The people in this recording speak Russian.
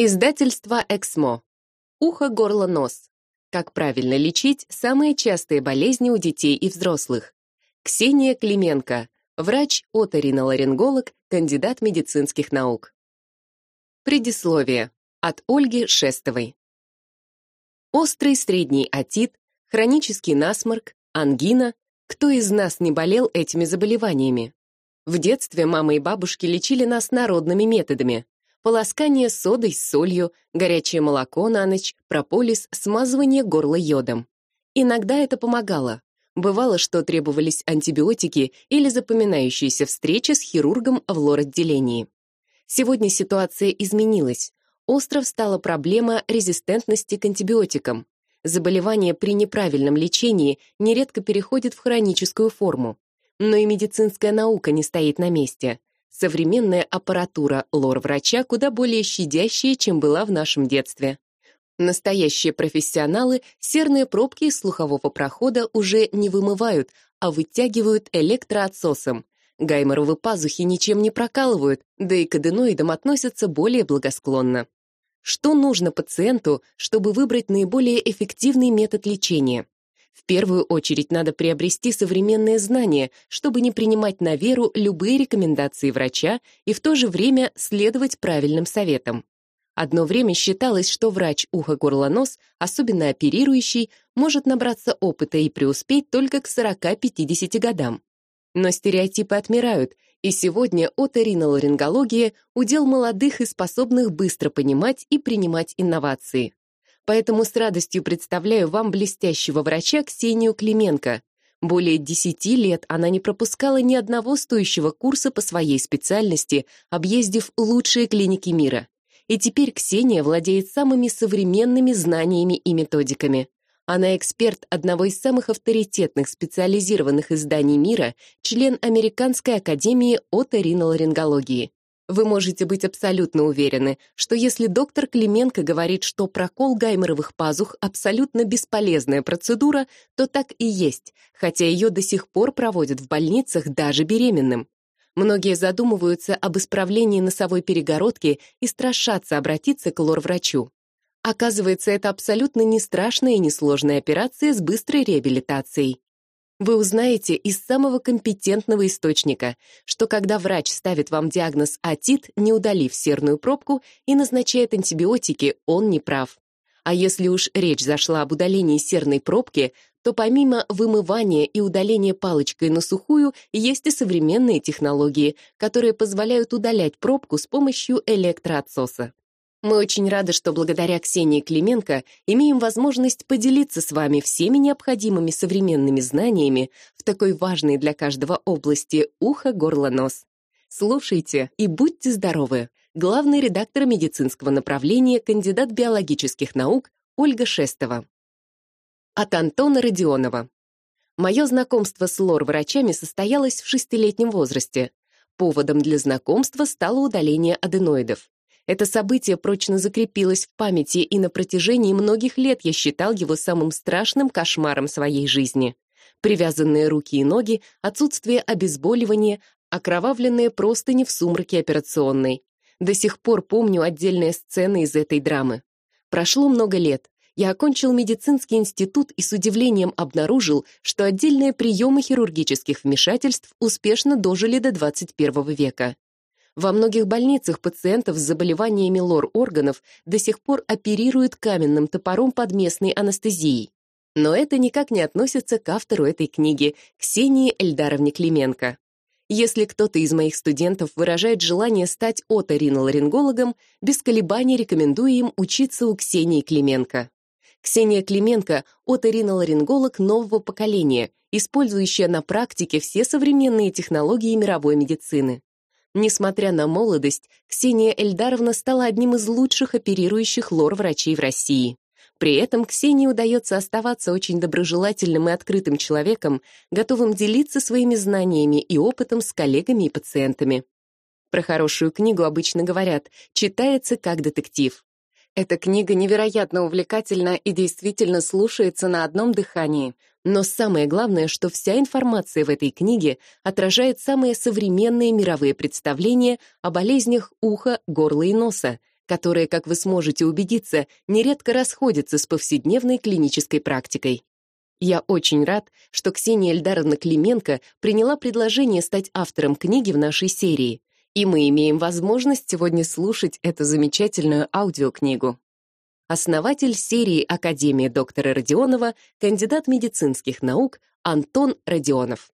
Издательство «Эксмо». Ухо, горло, нос. Как правильно лечить самые частые болезни у детей и взрослых. Ксения Клименко, врач-оториноларинголог, кандидат медицинских наук. Предисловие. От Ольги Шестовой. Острый средний отит, хронический насморк, ангина. Кто из нас не болел этими заболеваниями? В детстве мама и бабушки лечили нас народными методами. Полоскание содой с солью, горячее молоко на ночь, прополис, смазывание горла йодом. Иногда это помогало. Бывало, что требовались антибиотики или запоминающиеся встречи с хирургом в лор-отделении. Сегодня ситуация изменилась. Остро встала проблема резистентности к антибиотикам. Заболевание при неправильном лечении нередко переходит в хроническую форму. Но и медицинская наука не стоит на месте. Современная аппаратура лор-врача куда более щадящая, чем была в нашем детстве. Настоящие профессионалы серные пробки из слухового прохода уже не вымывают, а вытягивают электроотсосом. Гайморовы пазухи ничем не прокалывают, да и к аденоидам относятся более благосклонно. Что нужно пациенту, чтобы выбрать наиболее эффективный метод лечения? В первую очередь надо приобрести современные знания, чтобы не принимать на веру любые рекомендации врача и в то же время следовать правильным советам. Одно время считалось, что врач ухо-горло-нос, особенно оперирующий, может набраться опыта и преуспеть только к 40-50 годам. Но стереотипы отмирают, и сегодня оториноларингология — удел молодых и способных быстро понимать и принимать инновации. Поэтому с радостью представляю вам блестящего врача Ксению Клименко. Более 10 лет она не пропускала ни одного стоящего курса по своей специальности, объездив лучшие клиники мира. И теперь Ксения владеет самыми современными знаниями и методиками. Она эксперт одного из самых авторитетных специализированных изданий мира, член Американской академии оториноларингологии. Вы можете быть абсолютно уверены, что если доктор Клименко говорит, что прокол гайморовых пазух абсолютно бесполезная процедура, то так и есть, хотя ее до сих пор проводят в больницах даже беременным. Многие задумываются об исправлении носовой перегородки и страшатся обратиться к лор-врачу. Оказывается, это абсолютно не страшная и несложная операция с быстрой реабилитацией. Вы узнаете из самого компетентного источника, что когда врач ставит вам диагноз атит, не удалив серную пробку и назначает антибиотики, он не прав. А если уж речь зашла об удалении серной пробки, то помимо вымывания и удаления палочкой на сухую, есть и современные технологии, которые позволяют удалять пробку с помощью электроотсоса. Мы очень рады, что благодаря Ксении Клименко имеем возможность поделиться с вами всеми необходимыми современными знаниями в такой важной для каждого области ухо, горло, нос. Слушайте и будьте здоровы! Главный редактор медицинского направления, кандидат биологических наук Ольга Шестова. От Антона Родионова. Мое знакомство с лор-врачами состоялось в шестилетнем возрасте. Поводом для знакомства стало удаление аденоидов. Это событие прочно закрепилось в памяти, и на протяжении многих лет я считал его самым страшным кошмаром своей жизни. Привязанные руки и ноги, отсутствие обезболивания, окровавленные простыни в сумраке операционной. До сих пор помню отдельные сцены из этой драмы. Прошло много лет, я окончил медицинский институт и с удивлением обнаружил, что отдельные приемы хирургических вмешательств успешно дожили до 21 века. Во многих больницах пациентов с заболеваниями лор-органов до сих пор оперируют каменным топором под местной анестезией. Но это никак не относится к автору этой книги, Ксении Эльдаровне Клименко. Если кто-то из моих студентов выражает желание стать оториноларингологом, без колебаний рекомендую им учиться у Ксении Клименко. Ксения Клименко — оториноларинголог нового поколения, использующая на практике все современные технологии мировой медицины. Несмотря на молодость, Ксения Эльдаровна стала одним из лучших оперирующих лор-врачей в России. При этом Ксении удается оставаться очень доброжелательным и открытым человеком, готовым делиться своими знаниями и опытом с коллегами и пациентами. Про хорошую книгу обычно говорят «читается как детектив». Эта книга невероятно увлекательна и действительно слушается на одном дыхании. Но самое главное, что вся информация в этой книге отражает самые современные мировые представления о болезнях уха, горла и носа, которые, как вы сможете убедиться, нередко расходятся с повседневной клинической практикой. Я очень рад, что Ксения Эльдаровна Клименко приняла предложение стать автором книги в нашей серии, и мы имеем возможность сегодня слушать эту замечательную аудиокнигу. Основатель серии Академии доктора Родионова, кандидат медицинских наук Антон Родионов.